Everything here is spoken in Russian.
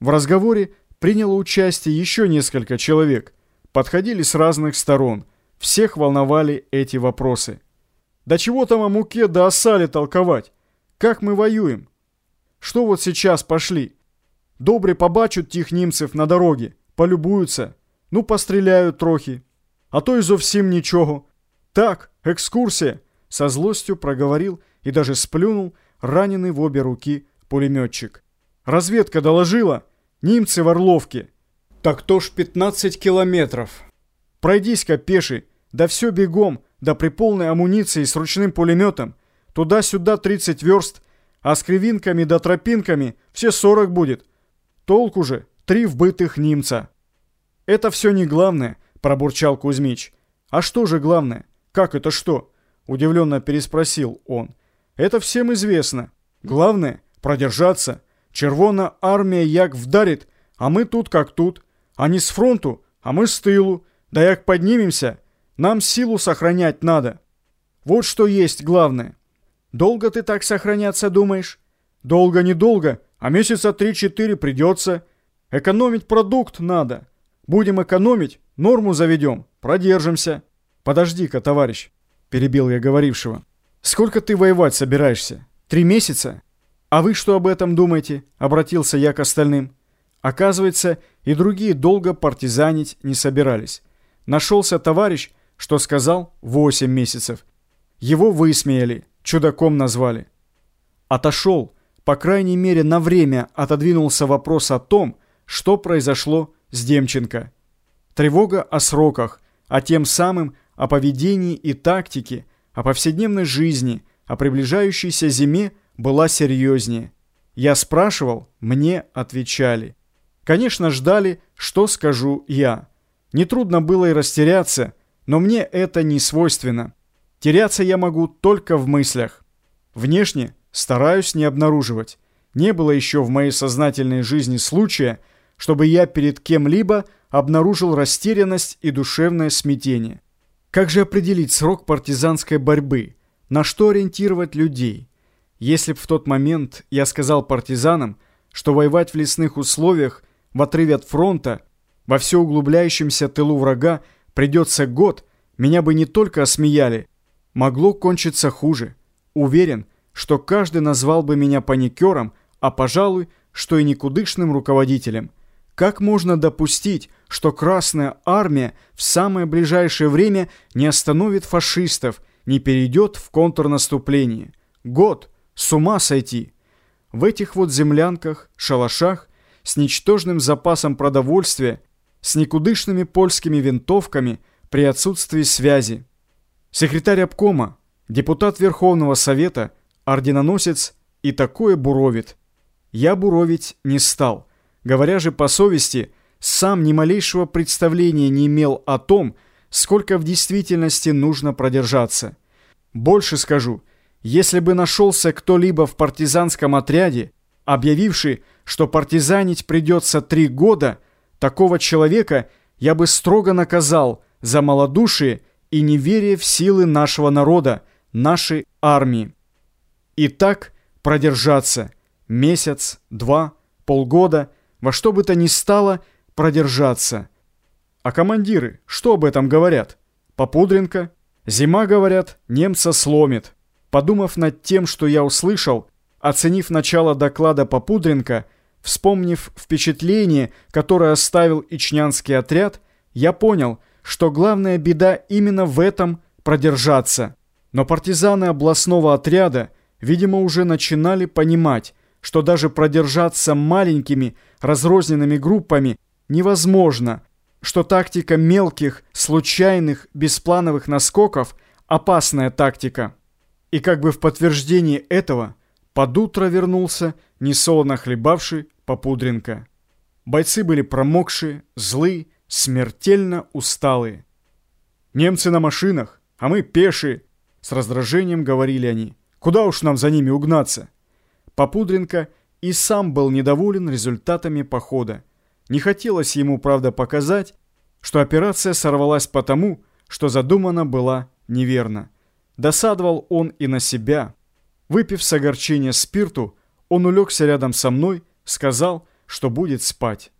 В разговоре приняло участие еще несколько человек. Подходили с разных сторон. Всех волновали эти вопросы. Да чего там о муке да о сале толковать? Как мы воюем? Что вот сейчас пошли? Добре побачат тих німців на дороге, полюбуються, ну постріляють трохи. А то и зовсім ничего. Так, экскурсия, со злостью проговорил и даже сплюнул раненый в обе руки пулеметчик. Разведка доложила, немцы в Орловке. Так то ж 15 километров. Пройдись-ка пеший, да все бегом, да при полной амуниции с ручным пулеметом. Туда-сюда 30 верст, а с кривинками да тропинками все 40 будет. Толку же три вбытых немца. Это все не главное, пробурчал Кузьмич. А что же главное? Как это что? Удивленно переспросил он. Это всем известно. Главное — продержаться. Червона армия як вдарит, а мы тут как тут. Они с фронту, а мы с тылу. Да як поднимемся, нам силу сохранять надо. Вот что есть главное. Долго ты так сохраняться думаешь? Долго-недолго, а месяца три-четыре придется. Экономить продукт надо. Будем экономить, норму заведем, продержимся. Подожди-ка, товарищ, перебил я говорившего. Сколько ты воевать собираешься? Три месяца? А вы что об этом думаете? Обратился я к остальным. Оказывается, и другие долго партизанить не собирались. Нашелся товарищ, что сказал восемь месяцев. Его высмеяли, чудаком назвали. Отошел, по крайней мере на время отодвинулся вопрос о том, что произошло с Демченко. Тревога о сроках, а тем самым о поведении и тактике, о повседневной жизни, о приближающейся зиме была серьезнее. Я спрашивал, мне отвечали. Конечно, ждали, что скажу я. Нетрудно было и растеряться, но мне это не свойственно. Теряться я могу только в мыслях. Внешне стараюсь не обнаруживать. Не было еще в моей сознательной жизни случая, чтобы я перед кем-либо обнаружил растерянность и душевное смятение. Как же определить срок партизанской борьбы? На что ориентировать людей? Если б в тот момент я сказал партизанам, что воевать в лесных условиях, в отрыве от фронта, во все углубляющемся тылу врага придется год, меня бы не только осмеяли, могло кончиться хуже. Уверен, что каждый назвал бы меня паникером, а, пожалуй, что и никудышным руководителем. Как можно допустить, что Красная Армия в самое ближайшее время не остановит фашистов, не перейдет в контрнаступление? Год! С ума сойти! В этих вот землянках, шалашах, с ничтожным запасом продовольствия, с никудышными польскими винтовками при отсутствии связи. Секретарь обкома, депутат Верховного Совета, орденоносец и такое буровит. Я буровить не стал. Говоря же по совести, сам ни малейшего представления не имел о том, сколько в действительности нужно продержаться. Больше скажу – если бы нашелся кто-либо в партизанском отряде, объявивший, что партизанить придется три года, такого человека я бы строго наказал за малодушие и неверие в силы нашего народа, нашей армии. И так продержаться месяц, два, полгода, во что бы то ни стало продержаться. А командиры что об этом говорят? Попудренко? Зима, говорят, немца сломит. Подумав над тем, что я услышал, оценив начало доклада Попудренко, вспомнив впечатление, которое оставил ичнянский отряд, я понял, что главная беда именно в этом продержаться. Но партизаны областного отряда, видимо, уже начинали понимать, что даже продержаться маленькими разрозненными группами невозможно, что тактика мелких, случайных, бесплановых наскоков – опасная тактика. И как бы в подтверждении этого под утро вернулся несолоно хлебавший Попудренко. Бойцы были промокшие, злые, смертельно усталые. «Немцы на машинах, а мы пешие», — с раздражением говорили они. «Куда уж нам за ними угнаться?» Попудренко и сам был недоволен результатами похода. Не хотелось ему, правда, показать, что операция сорвалась потому, что задумана была неверно. Досадовал он и на себя. Выпив с огорчения спирту, он улегся рядом со мной, сказал, что будет спать.